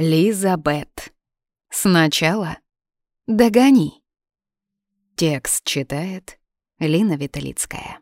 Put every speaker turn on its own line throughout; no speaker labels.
Лизабет. Сначала догони. Текст читает Лина Виталицкая.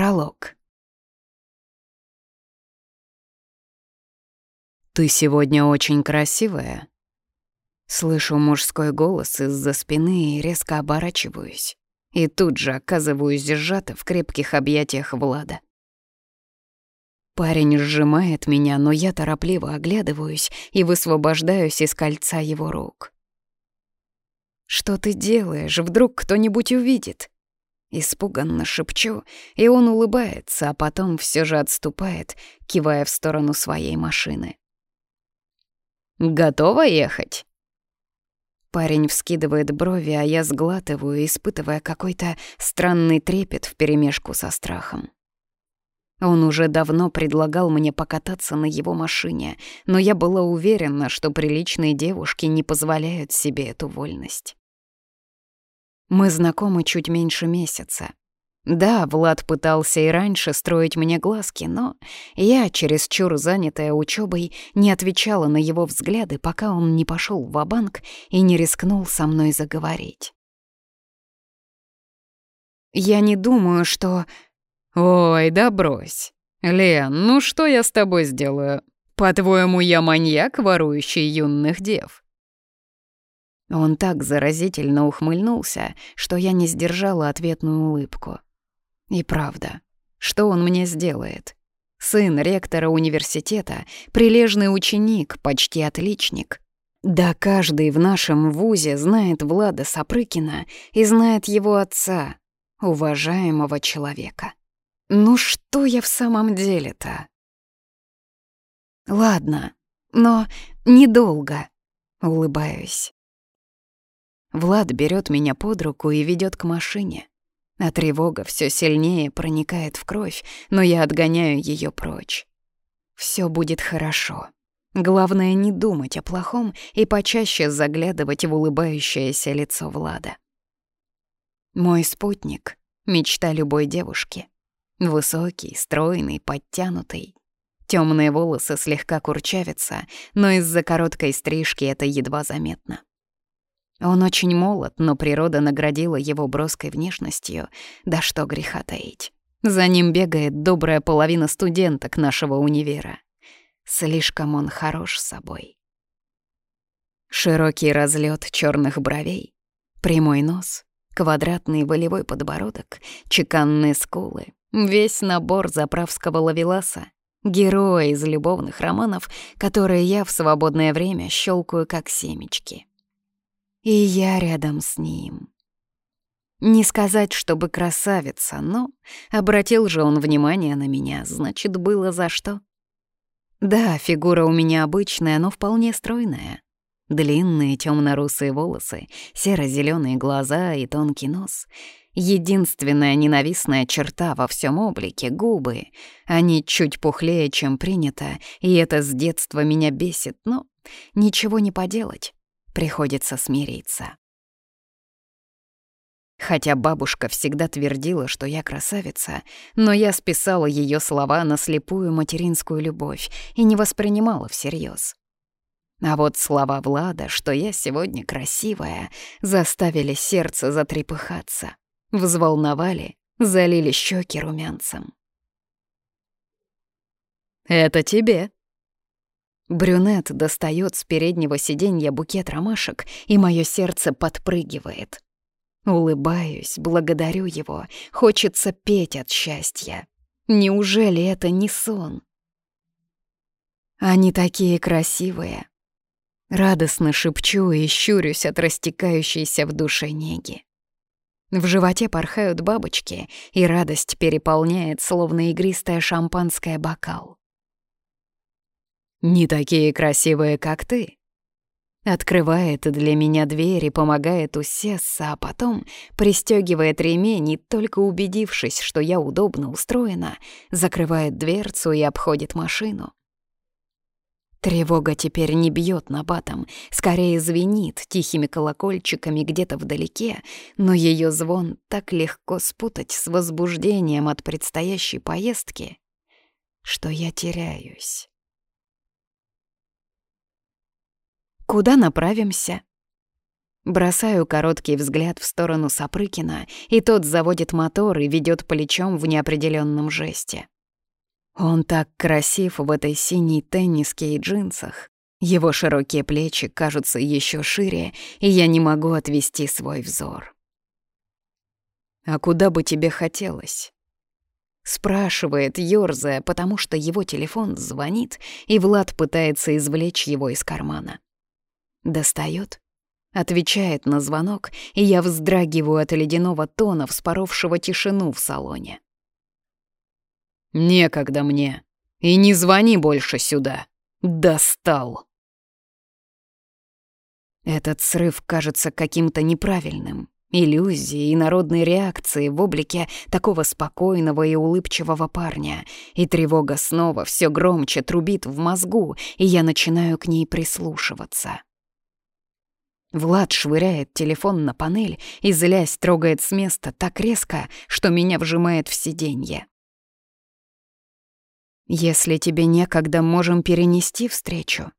Пролог. «Ты сегодня очень красивая». Слышу мужской голос из-за спины и резко оборачиваюсь. И тут же оказываюсь сжата в крепких объятиях Влада. Парень сжимает меня, но я торопливо оглядываюсь и высвобождаюсь из кольца его рук. «Что ты делаешь? Вдруг кто-нибудь увидит?» Испуганно шепчу, и он улыбается, а потом все же отступает, кивая в сторону своей машины. «Готова ехать?» Парень вскидывает брови, а я сглатываю, испытывая какой-то странный трепет вперемешку со страхом. Он уже давно предлагал мне покататься на его машине, но я была уверена, что приличные девушки не позволяют себе эту вольность. Мы знакомы чуть меньше месяца. Да, Влад пытался и раньше строить мне глазки, но я, чересчур занятая учебой, не отвечала на его взгляды, пока он не пошел в банк и не рискнул со мной заговорить. Я не думаю, что... Ой, да брось. Лен, ну что я с тобой сделаю? По-твоему, я маньяк, ворующий юных дев? Он так заразительно ухмыльнулся, что я не сдержала ответную улыбку. И правда, что он мне сделает? Сын ректора университета, прилежный ученик, почти отличник. Да каждый в нашем вузе знает Влада Сапрыкина и знает его отца, уважаемого человека. Ну что я в самом деле-то? Ладно, но недолго, улыбаюсь. Влад берет меня под руку и ведет к машине. А тревога все сильнее проникает в кровь, но я отгоняю ее прочь. Все будет хорошо. Главное не думать о плохом и почаще заглядывать в улыбающееся лицо Влада. Мой спутник — мечта любой девушки. Высокий, стройный, подтянутый. Темные волосы слегка курчавятся, но из-за короткой стрижки это едва заметно. Он очень молод, но природа наградила его броской внешностью, да что греха таить. За ним бегает добрая половина студенток нашего универа. Слишком он хорош собой. Широкий разлет черных бровей, прямой нос, квадратный волевой подбородок, чеканные скулы, весь набор заправского лавеласа, героя из любовных романов, которые я в свободное время щелкаю как семечки и я рядом с ним. Не сказать, чтобы красавица, но обратил же он внимание на меня, значит, было за что. Да, фигура у меня обычная, но вполне стройная. Длинные темно-русые волосы, серо зеленые глаза и тонкий нос. Единственная ненавистная черта во всем облике — губы. Они чуть пухлее, чем принято, и это с детства меня бесит, но ничего не поделать. Приходится смириться. Хотя бабушка всегда твердила, что я красавица, но я списала ее слова на слепую материнскую любовь и не воспринимала всерьез. А вот слова Влада, что я сегодня красивая, заставили сердце затрепыхаться, взволновали, залили щеки румянцем. «Это тебе», Брюнет достает с переднего сиденья букет ромашек, и мое сердце подпрыгивает. Улыбаюсь, благодарю его, хочется петь от счастья. Неужели это не сон? Они такие красивые. Радостно шепчу и щурюсь от растекающейся в душе неги. В животе порхают бабочки, и радость переполняет, словно игристое шампанское бокал. Не такие красивые, как ты. Открывает для меня дверь и помогает усесться, а потом пристегивает ремень и, только убедившись, что я удобно устроена, закрывает дверцу и обходит машину. Тревога теперь не бьет на батом, скорее звенит тихими колокольчиками где-то вдалеке, но ее звон так легко спутать с возбуждением от предстоящей поездки, что я теряюсь. Куда направимся? Бросаю короткий взгляд в сторону Сапрыкина, и тот заводит мотор и ведет плечом в неопределенном жесте. Он так красив в этой синей тенниске и джинсах. Его широкие плечи кажутся еще шире, и я не могу отвести свой взор. «А куда бы тебе хотелось?» Спрашивает, ёрзая, потому что его телефон звонит, и Влад пытается извлечь его из кармана. Достает, отвечает на звонок, и я вздрагиваю от ледяного тона, вспоровшего тишину в салоне. «Некогда мне. И не звони больше сюда. Достал!» Этот срыв кажется каким-то неправильным. Иллюзией и народной реакцией в облике такого спокойного и улыбчивого парня. И тревога снова все громче трубит в мозгу, и я начинаю к ней прислушиваться. Влад швыряет телефон на панель и, злясь, трогает с места так резко, что меня вжимает в сиденье. Если тебе некогда, можем перенести встречу.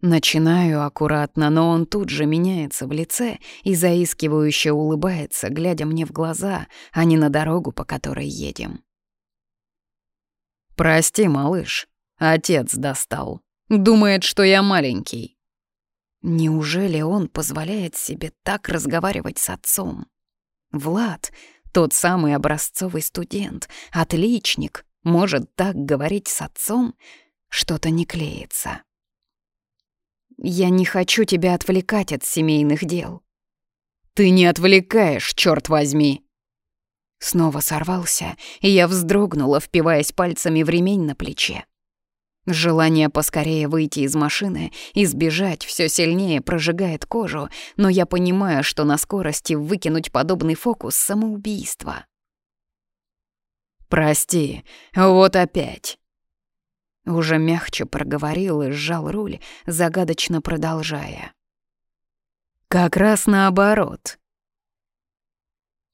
Начинаю аккуратно, но он тут же меняется в лице и заискивающе улыбается, глядя мне в глаза, а не на дорогу, по которой едем. «Прости, малыш, отец достал. Думает, что я маленький». Неужели он позволяет себе так разговаривать с отцом? Влад, тот самый образцовый студент, отличник, может так говорить с отцом? Что-то не клеится. Я не хочу тебя отвлекать от семейных дел. Ты не отвлекаешь, черт возьми. Снова сорвался, и я вздрогнула, впиваясь пальцами в ремень на плече. Желание поскорее выйти из машины и сбежать все сильнее прожигает кожу, но я понимаю, что на скорости выкинуть подобный фокус — самоубийство. «Прости, вот опять». Уже мягче проговорил и сжал руль, загадочно продолжая. «Как раз наоборот».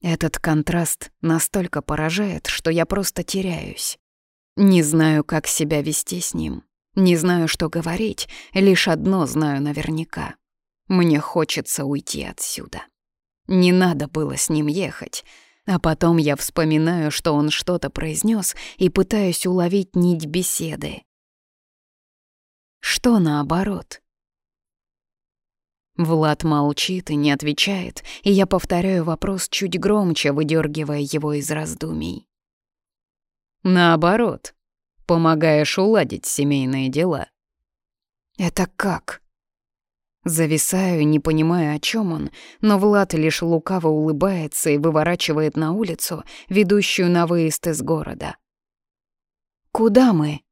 Этот контраст настолько поражает, что я просто теряюсь. Не знаю, как себя вести с ним. Не знаю, что говорить, лишь одно знаю наверняка. Мне хочется уйти отсюда. Не надо было с ним ехать. А потом я вспоминаю, что он что-то произнес, и пытаюсь уловить нить беседы. Что наоборот? Влад молчит и не отвечает, и я повторяю вопрос чуть громче, выдергивая его из раздумий. Наоборот, помогаешь уладить семейные дела. Это как? Зависаю, не понимая, о чем он, но Влад лишь лукаво улыбается и выворачивает на улицу, ведущую на выезд из города. «Куда мы?»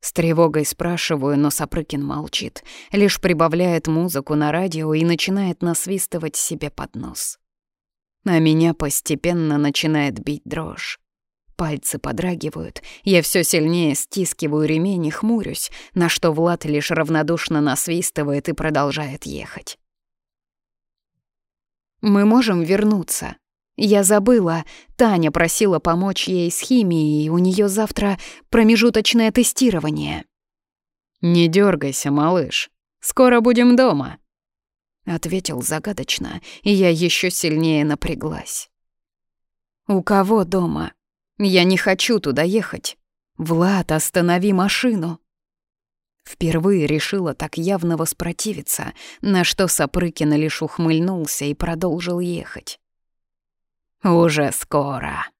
С тревогой спрашиваю, но Сапрыкин молчит, лишь прибавляет музыку на радио и начинает насвистывать себе под нос. А меня постепенно начинает бить дрожь. Пальцы подрагивают, я все сильнее стискиваю ремень и хмурюсь, на что Влад лишь равнодушно насвистывает и продолжает ехать. «Мы можем вернуться. Я забыла, Таня просила помочь ей с химией, у нее завтра промежуточное тестирование». «Не дергайся, малыш, скоро будем дома», — ответил загадочно, и я еще сильнее напряглась. «У кого дома?» Я не хочу туда ехать. Влад, останови машину. Впервые решила так явно воспротивиться, на что Сапрыкин лишь ухмыльнулся и продолжил ехать. «Уже скоро».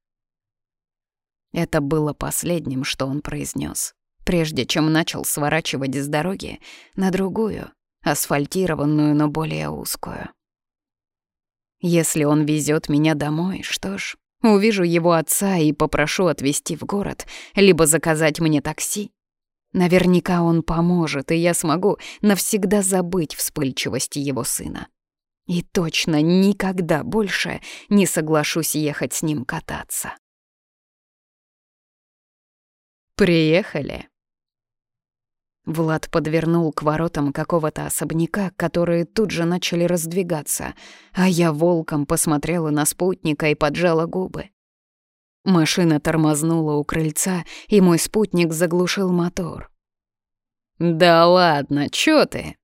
Это было последним, что он произнес, прежде чем начал сворачивать с дороги на другую, асфальтированную, но более узкую. Если он везет меня домой, что ж, Увижу его отца и попрошу отвезти в город, либо заказать мне такси. Наверняка он поможет, и я смогу навсегда забыть вспыльчивости его сына. И точно никогда больше не соглашусь ехать с ним кататься.
«Приехали»,
Влад подвернул к воротам какого-то особняка, которые тут же начали раздвигаться, а я волком посмотрела на спутника и поджала губы. Машина тормознула у крыльца, и мой спутник заглушил мотор.
«Да ладно, чё ты?»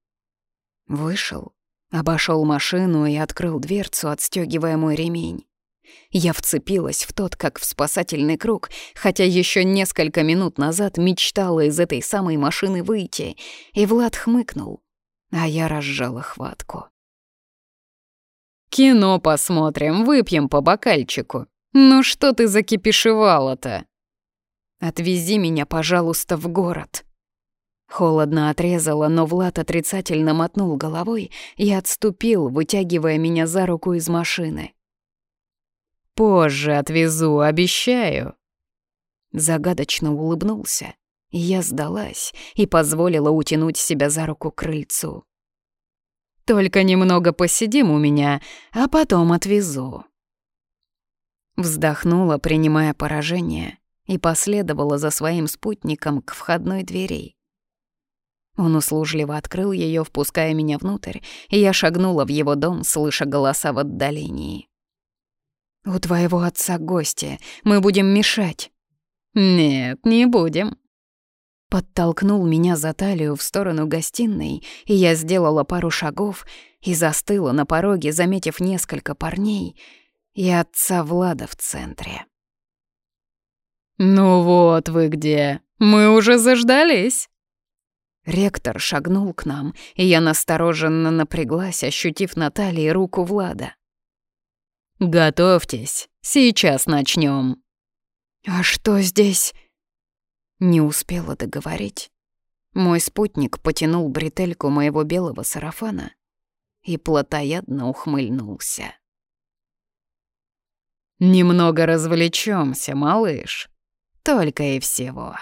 Вышел, обошел машину и открыл дверцу, отстегивая мой ремень. Я вцепилась в тот, как в спасательный круг, хотя еще несколько минут назад мечтала из этой самой машины выйти, и Влад хмыкнул, а я разжала хватку.
«Кино посмотрим, выпьем по бокальчику. Ну что ты закипишевала-то?»
«Отвези меня, пожалуйста, в город». Холодно отрезала, но Влад отрицательно мотнул головой и отступил, вытягивая меня за руку из машины.
Позже отвезу, обещаю.
Загадочно улыбнулся, я сдалась и позволила утянуть себя за руку крыльцу.
Только немного посидим у меня, а потом отвезу.
Вздохнула, принимая поражение, и последовала за своим спутником к входной двери. Он услужливо открыл ее, впуская меня внутрь, и я шагнула в его дом, слыша голоса в отдалении. «У твоего отца гости. Мы будем мешать».
«Нет, не будем».
Подтолкнул меня за талию в сторону гостиной, и я сделала пару шагов и застыла на пороге, заметив несколько парней и отца Влада в центре.
«Ну вот вы где. Мы уже заждались».
Ректор шагнул к нам, и я настороженно напряглась, ощутив на талии руку Влада.
«Готовьтесь, сейчас начнем.
«А что здесь?» Не успела договорить. Мой спутник потянул бретельку моего белого сарафана и плотоядно ухмыльнулся.
«Немного развлечемся, малыш. Только и всего».